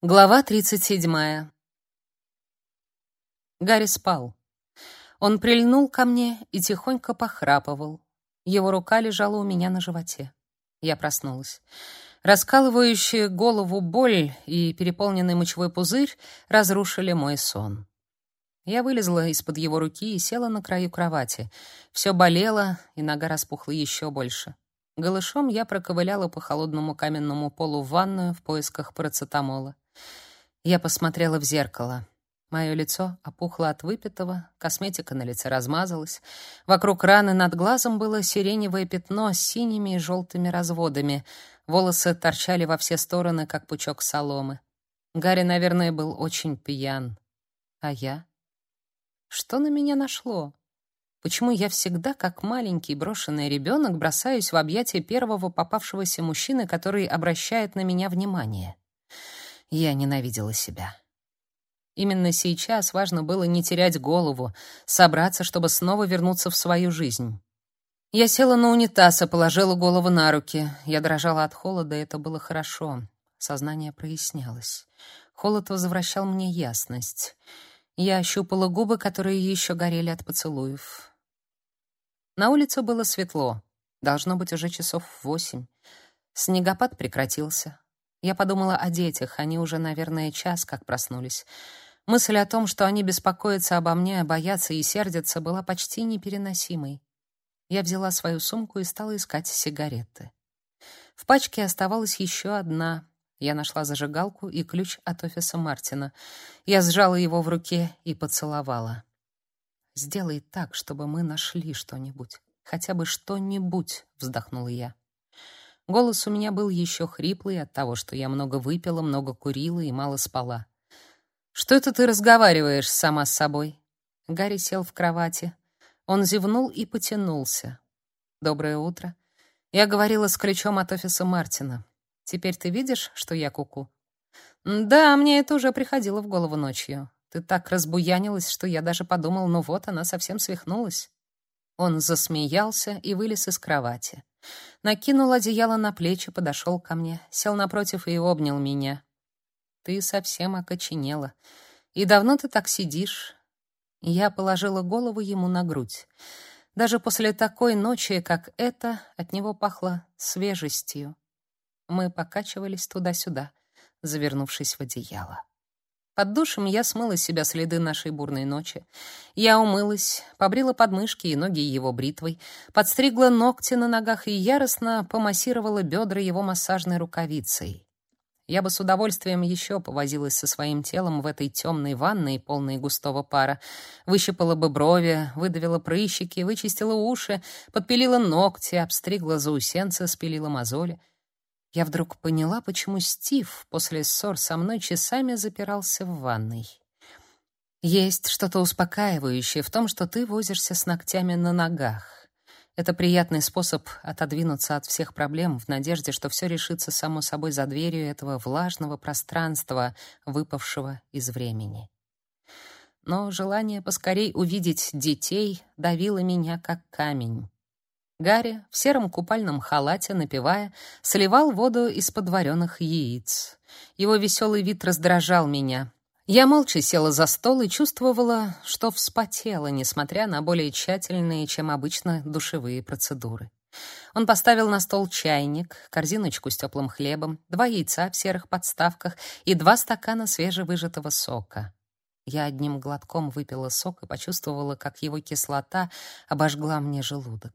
Глава 37. Гарри спал. Он прильнул ко мне и тихонько похрапывал. Его рука лежала у меня на животе. Я проснулась. Раскалывающая голову боль и переполненный мочевой пузырь разрушили мой сон. Я вылезла из-под его руки и села на краю кровати. Все болело, и нога распухла еще больше. Голышом я проковыляла по холодному каменному полу в ванную в поисках парацетамола. Я посмотрела в зеркало. Мое лицо опухло от выпитого, косметика на лице размазалась. Вокруг раны над глазом было сиреневое пятно с синими и желтыми разводами. Волосы торчали во все стороны, как пучок соломы. Гарри, наверное, был очень пьян. А я? Что на меня нашло? Почему я всегда, как маленький брошенный ребенок, бросаюсь в объятия первого попавшегося мужчины, который обращает на меня внимание? Я ненавидела себя. Именно сейчас важно было не терять голову, собраться, чтобы снова вернуться в свою жизнь. Я села на унитаз и положила голову на руки. Я дрожала от холода, и это было хорошо. Сознание прояснялось. Холод возвращал мне ясность. Я ощупала губы, которые еще горели от поцелуев. На улице было светло. Должно быть уже часов восемь. Снегопад прекратился. Я подумала о детях, они уже, наверное, час как проснулись. Мысль о том, что они беспокоятся обо мне, боятся и сердятся, была почти непереносимой. Я взяла свою сумку и стала искать сигареты. В пачке оставалась еще одна. Я нашла зажигалку и ключ от офиса Мартина. Я сжала его в руке и поцеловала. «Сделай так, чтобы мы нашли что-нибудь. Хотя бы что-нибудь», — вздохнула я. Голос у меня был еще хриплый от того, что я много выпила, много курила и мало спала. «Что это ты разговариваешь сама с собой?» Гарри сел в кровати. Он зевнул и потянулся. «Доброе утро. Я говорила с ключом от офиса Мартина. Теперь ты видишь, что я куку?» -ку? «Да, мне это уже приходило в голову ночью. Ты так разбуянилась, что я даже подумал, ну вот, она совсем свихнулась». Он засмеялся и вылез из кровати. Накинул одеяло на плечи, подошел ко мне, сел напротив и обнял меня. Ты совсем окоченела. И давно ты так сидишь? Я положила голову ему на грудь. Даже после такой ночи, как эта, от него пахло свежестью. Мы покачивались туда-сюда, завернувшись в одеяло. Под душем я смыла с себя следы нашей бурной ночи. Я умылась, побрила подмышки и ноги его бритвой, подстригла ногти на ногах и яростно помассировала бедра его массажной рукавицей. Я бы с удовольствием еще повозилась со своим телом в этой темной ванной, полной густого пара. Выщипала бы брови, выдавила прыщики, вычистила уши, подпилила ногти, обстригла заусенцы, спилила мозоли. Я вдруг поняла, почему Стив после ссор со мной часами запирался в ванной. Есть что-то успокаивающее в том, что ты возишься с ногтями на ногах. Это приятный способ отодвинуться от всех проблем в надежде, что все решится само собой за дверью этого влажного пространства, выпавшего из времени. Но желание поскорей увидеть детей давило меня как камень. Гарри в сером купальном халате, напевая, сливал воду из подваренных яиц. Его веселый вид раздражал меня. Я молча села за стол и чувствовала, что вспотела, несмотря на более тщательные, чем обычно, душевые процедуры. Он поставил на стол чайник, корзиночку с теплым хлебом, два яйца в серых подставках и два стакана свежевыжатого сока. Я одним глотком выпила сок и почувствовала, как его кислота обожгла мне желудок.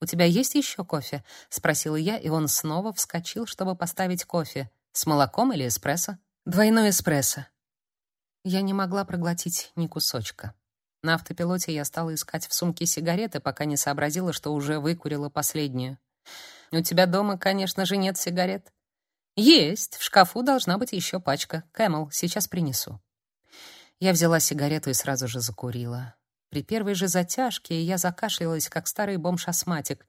«У тебя есть еще кофе?» — спросила я, и он снова вскочил, чтобы поставить кофе. «С молоком или эспрессо?» «Двойной эспрессо». Я не могла проглотить ни кусочка. На автопилоте я стала искать в сумке сигареты, пока не сообразила, что уже выкурила последнюю. «У тебя дома, конечно же, нет сигарет?» «Есть. В шкафу должна быть еще пачка. Camel, сейчас принесу». Я взяла сигарету и сразу же закурила. При первой же затяжке я закашлялась, как старый бомж-астматик.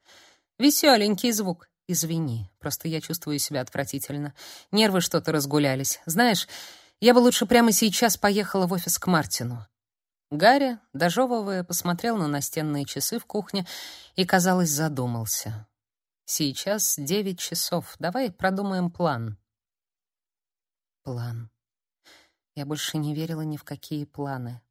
Веселенький звук. Извини, просто я чувствую себя отвратительно. Нервы что-то разгулялись. Знаешь, я бы лучше прямо сейчас поехала в офис к Мартину. Гарри, дожевывая, посмотрел на настенные часы в кухне и, казалось, задумался. Сейчас девять часов. Давай продумаем план. План. Я больше не верила ни в какие планы.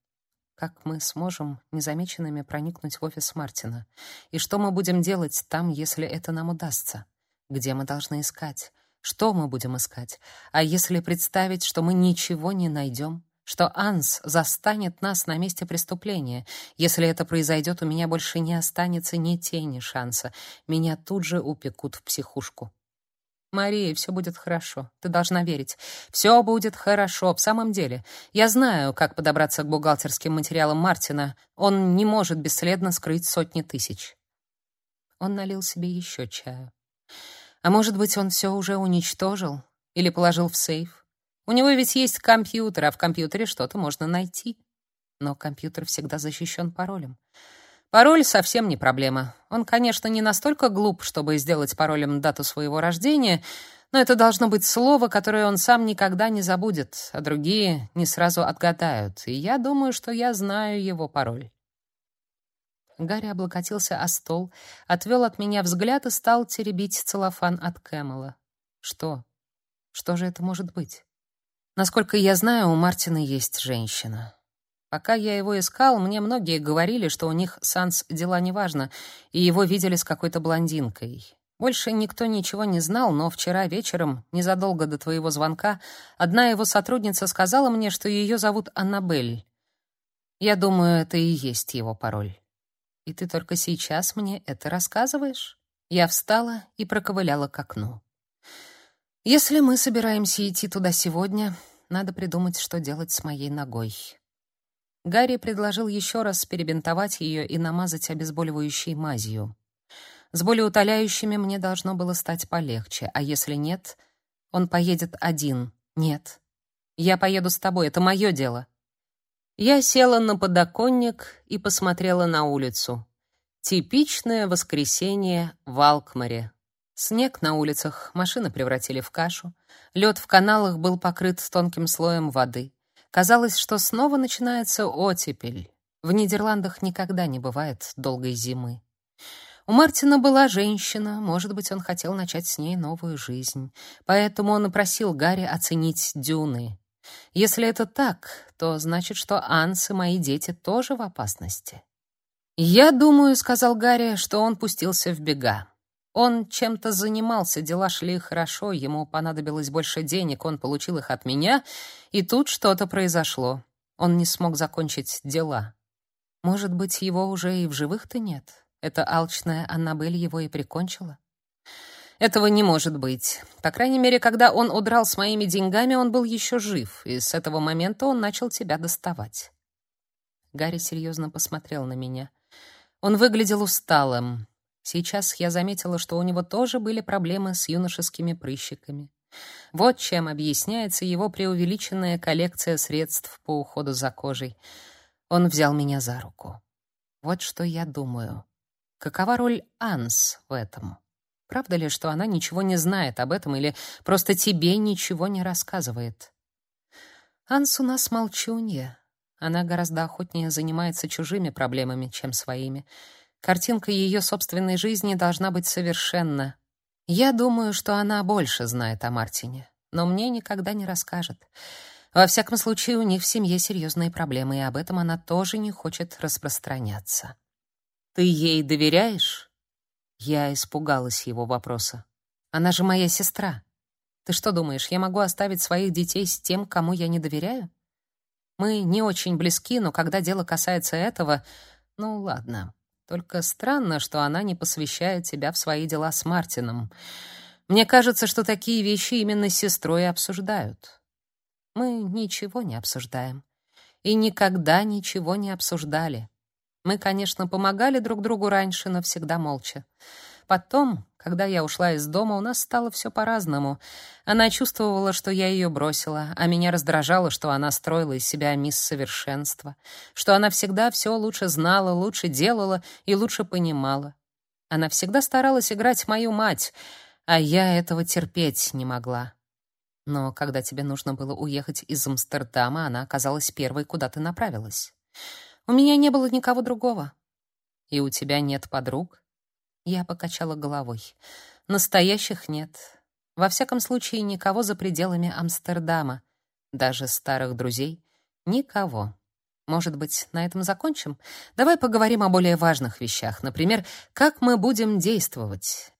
Как мы сможем незамеченными проникнуть в офис Мартина? И что мы будем делать там, если это нам удастся? Где мы должны искать? Что мы будем искать? А если представить, что мы ничего не найдем? Что Анс застанет нас на месте преступления? Если это произойдет, у меня больше не останется ни тени шанса. Меня тут же упекут в психушку. Мария, все будет хорошо. Ты должна верить. Все будет хорошо, в самом деле. Я знаю, как подобраться к бухгалтерским материалам Мартина. Он не может бесследно скрыть сотни тысяч. Он налил себе еще чаю. А может быть, он все уже уничтожил или положил в сейф? У него ведь есть компьютер, а в компьютере что-то можно найти. Но компьютер всегда защищен паролем. Пароль совсем не проблема. Он, конечно, не настолько глуп, чтобы сделать паролем дату своего рождения, но это должно быть слово, которое он сам никогда не забудет, а другие не сразу отгадают. И я думаю, что я знаю его пароль. Гарри облокотился о стол, отвел от меня взгляд и стал теребить целлофан от Кэмела. Что? Что же это может быть? Насколько я знаю, у Мартина есть женщина. Пока я его искал, мне многие говорили, что у них с Анс дела неважно, и его видели с какой-то блондинкой. Больше никто ничего не знал, но вчера вечером, незадолго до твоего звонка, одна его сотрудница сказала мне, что ее зовут Аннабель. Я думаю, это и есть его пароль. И ты только сейчас мне это рассказываешь? Я встала и проковыляла к окну. Если мы собираемся идти туда сегодня, надо придумать, что делать с моей ногой. Гарри предложил еще раз перебинтовать ее и намазать обезболивающей мазью. С болеутоляющими мне должно было стать полегче, а если нет, он поедет один. Нет. Я поеду с тобой, это мое дело. Я села на подоконник и посмотрела на улицу. Типичное воскресенье в Алкмаре. Снег на улицах машины превратили в кашу, лед в каналах был покрыт тонким слоем воды. Казалось, что снова начинается оттепель. В Нидерландах никогда не бывает долгой зимы. У Мартина была женщина, может быть, он хотел начать с ней новую жизнь. Поэтому он и просил Гарри оценить дюны. Если это так, то значит, что Анс и мои дети тоже в опасности. «Я думаю», — сказал Гарри, — что он пустился в бега. Он чем-то занимался, дела шли хорошо, ему понадобилось больше денег, он получил их от меня, и тут что-то произошло. Он не смог закончить дела. Может быть, его уже и в живых-то нет? Эта алчная Аннабель его и прикончила? Этого не может быть. По крайней мере, когда он удрал с моими деньгами, он был еще жив, и с этого момента он начал тебя доставать. Гарри серьезно посмотрел на меня. Он выглядел усталым. Сейчас я заметила, что у него тоже были проблемы с юношескими прыщиками. Вот чем объясняется его преувеличенная коллекция средств по уходу за кожей. Он взял меня за руку. Вот что я думаю. Какова роль Анс в этом? Правда ли, что она ничего не знает об этом или просто тебе ничего не рассказывает? Анс у нас молчунья. Она гораздо охотнее занимается чужими проблемами, чем своими. Картинка ее собственной жизни должна быть совершенна. Я думаю, что она больше знает о Мартине, но мне никогда не расскажет. Во всяком случае, у них в семье серьезные проблемы, и об этом она тоже не хочет распространяться. Ты ей доверяешь? Я испугалась его вопроса. Она же моя сестра. Ты что думаешь, я могу оставить своих детей с тем, кому я не доверяю? Мы не очень близки, но когда дело касается этого, ну ладно. Только странно, что она не посвящает тебя в свои дела с Мартином. Мне кажется, что такие вещи именно с сестрой обсуждают. Мы ничего не обсуждаем. И никогда ничего не обсуждали. Мы, конечно, помогали друг другу раньше, но всегда молча. Потом, когда я ушла из дома, у нас стало все по-разному. Она чувствовала, что я ее бросила, а меня раздражало, что она строила из себя мисс совершенства, что она всегда все лучше знала, лучше делала и лучше понимала. Она всегда старалась играть мою мать, а я этого терпеть не могла. Но когда тебе нужно было уехать из Амстердама, она оказалась первой, куда ты направилась. У меня не было никого другого. И у тебя нет подруг? Я покачала головой. Настоящих нет. Во всяком случае, никого за пределами Амстердама. Даже старых друзей? Никого. Может быть, на этом закончим? Давай поговорим о более важных вещах. Например, как мы будем действовать.